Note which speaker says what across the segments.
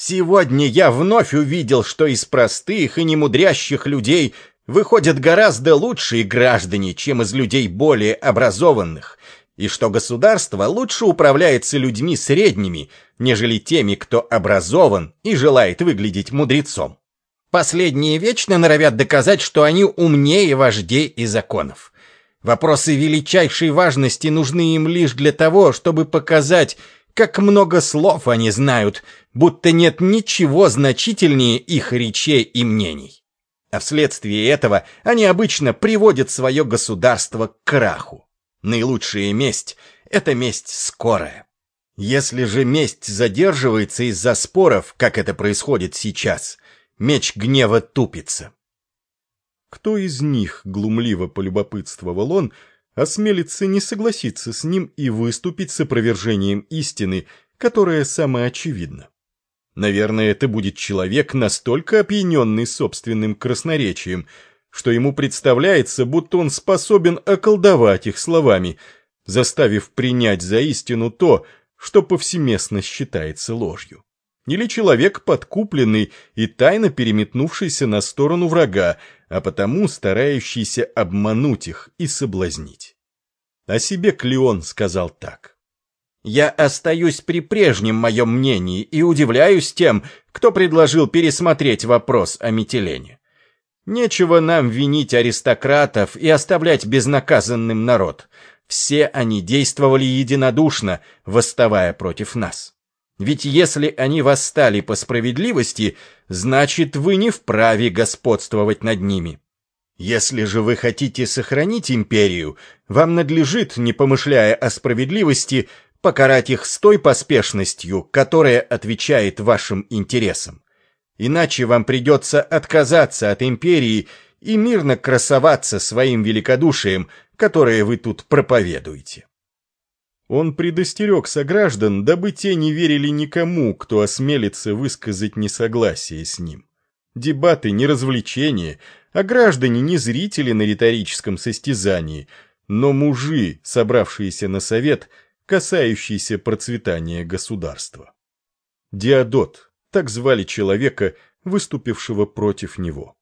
Speaker 1: Сегодня я вновь увидел, что из простых и немудрящих людей выходят гораздо лучшие граждане, чем из людей более образованных, и что государство лучше управляется людьми средними, нежели теми, кто образован и желает выглядеть мудрецом. Последние вечно норовят доказать, что они умнее вождей и законов. Вопросы величайшей важности нужны им лишь для того, чтобы показать, как много слов они знают, будто нет ничего значительнее их речей и мнений. А вследствие этого они обычно приводят свое государство к краху. Наилучшая месть — это месть скорая. Если же месть задерживается из-за споров, как это происходит сейчас, меч гнева тупится.
Speaker 2: Кто из них, глумливо полюбопытствовал он, осмелится не согласиться с ним и выступить с опровержением истины, которая самоочевидна? Наверное, это будет человек, настолько опьяненный собственным красноречием, что ему представляется, будто он способен околдовать их словами, заставив принять за истину то, что повсеместно считается ложью. Или человек подкупленный и тайно переметнувшийся на сторону врага, а потому старающийся обмануть их и соблазнить. О себе Клеон сказал так.
Speaker 1: «Я остаюсь при прежнем моем мнении и удивляюсь тем, кто предложил пересмотреть вопрос о Метелене. Нечего нам винить аристократов и оставлять безнаказанным народ. Все они действовали единодушно, восставая против нас. Ведь если они восстали по справедливости, значит, вы не вправе господствовать над ними. Если же вы хотите сохранить империю, вам надлежит, не помышляя о справедливости, покарать их с той поспешностью, которая отвечает вашим интересам. Иначе вам придется отказаться от империи и мирно красоваться своим великодушием, которое вы тут проповедуете.
Speaker 2: Он предостерег сограждан, дабы те не верили никому, кто осмелится высказать несогласие с ним. Дебаты не развлечение, а граждане не зрители на риторическом состязании, но мужи, собравшиеся на совет, касающийся процветания государства. Диодот, так звали человека, выступившего против него.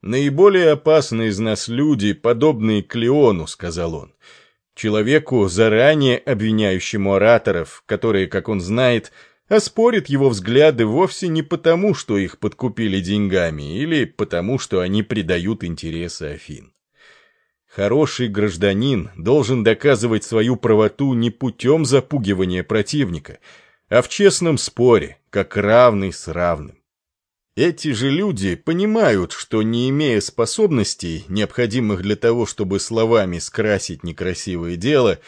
Speaker 2: «Наиболее опасные из нас люди, подобные Клеону», — сказал он, — Человеку, заранее обвиняющему ораторов, которые, как он знает, оспорят его взгляды вовсе не потому, что их подкупили деньгами, или потому, что они предают интересы Афин. Хороший гражданин должен доказывать свою правоту не путем запугивания противника, а в честном споре, как равный с равным. Эти же люди понимают, что не имея способностей, необходимых для того, чтобы словами скрасить некрасивое дело,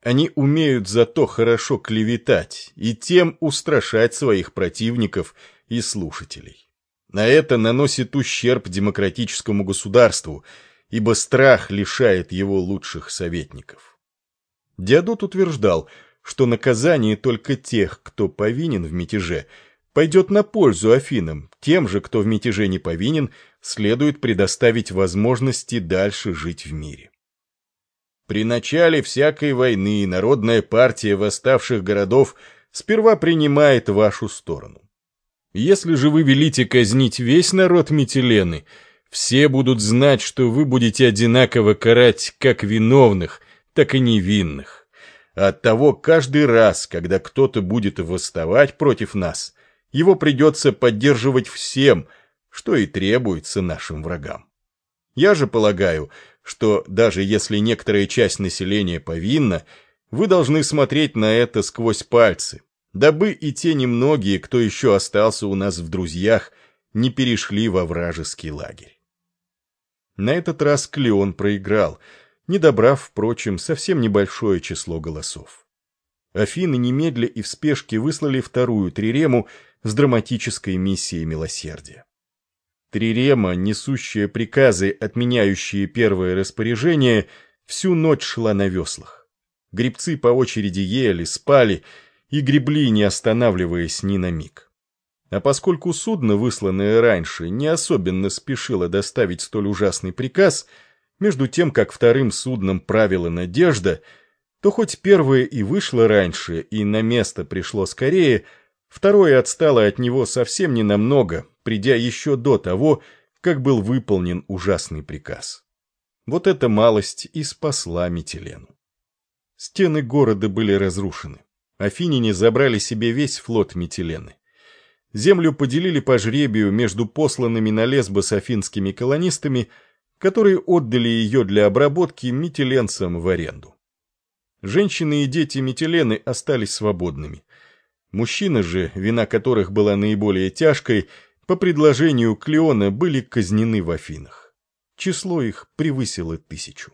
Speaker 2: они умеют зато хорошо клеветать и тем устрашать своих противников и слушателей. На это наносит ущерб демократическому государству, ибо страх лишает его лучших советников. Диадот утверждал, что наказание только тех, кто повинен в мятеже – пойдет на пользу Афинам, тем же, кто в мятеже не повинен, следует предоставить возможности дальше жить в мире. При начале всякой войны народная партия восставших городов сперва принимает вашу сторону. Если же вы велите казнить весь народ Метилены, все будут знать, что вы будете одинаково карать как виновных, так и невинных. Оттого каждый раз, когда кто-то будет восставать против нас, его придется поддерживать всем, что и требуется нашим врагам. Я же полагаю, что даже если некоторая часть населения повинна, вы должны смотреть на это сквозь пальцы, дабы и те немногие, кто еще остался у нас в друзьях, не перешли во вражеский лагерь. На этот раз Клеон проиграл, не добрав, впрочем, совсем небольшое число голосов. Афины немедля и в спешке выслали вторую трирему с драматической миссией милосердия. Трирема, несущая приказы, отменяющие первое распоряжение, всю ночь шла на веслах. Гребцы по очереди ели, спали и гребли, не останавливаясь ни на миг. А поскольку судно, высланное раньше, не особенно спешило доставить столь ужасный приказ, между тем, как вторым судном правила «Надежда», то хоть первое и вышло раньше, и на место пришло скорее – Второе отстало от него совсем ненамного, придя еще до того, как был выполнен ужасный приказ. Вот эта малость и спасла Митилену. Стены города были разрушены. Афиняне забрали себе весь флот Митилены. Землю поделили по жребию между посланными на Лесбос афинскими колонистами, которые отдали ее для обработки митиленцам в аренду. Женщины и дети Митилены остались свободными. Мужчины же, вина которых была наиболее тяжкой, по предложению Клеона были казнены в Афинах. Число их превысило тысячу.